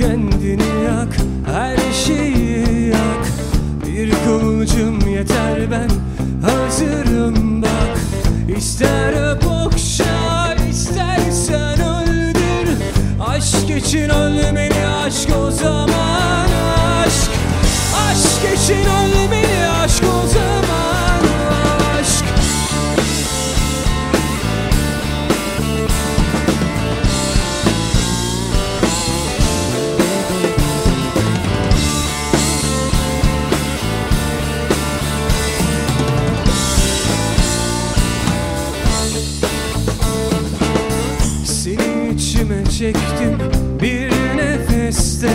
kendini yak Her şeyi yak. Bir kıvılcım yeter ben hazırım bak. İster bokşa istersen öldür. Aşk için ölmeli aşk o zaman aşk. Aşk için ölmeli aşk o zaman çektim bir nefeste.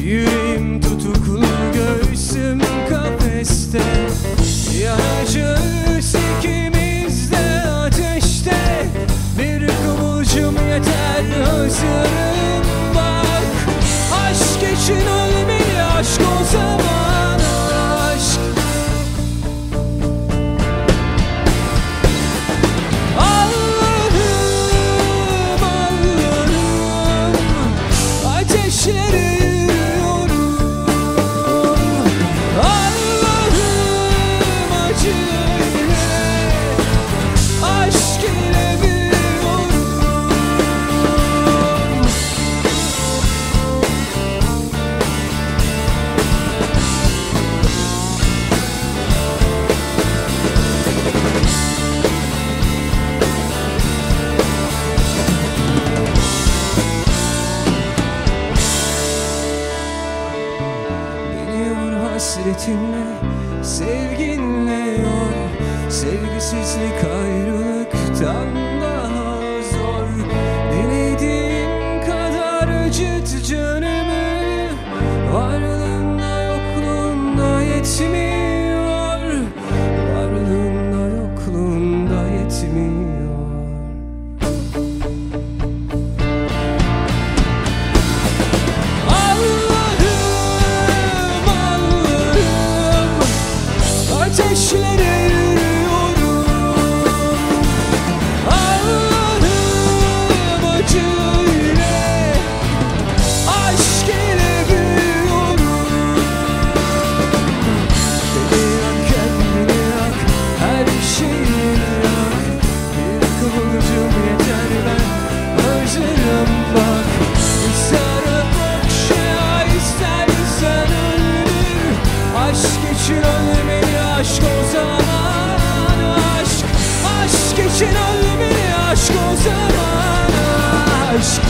Yüreğim tutuklu göğsüm kafeste. Yanacağız ikimiz de ateşte. Bir kıvılcım yeter hazırım hasretinle, sevginle yor. Sevgisizlik ayrılıktan daha zor. Dilediğin kadar acıt canımı. Varlığında yokluğunda yetmiyor İçin ölmeli aşk o zaman Aşk. Aşk için ölmeli aşk o zaman Aşk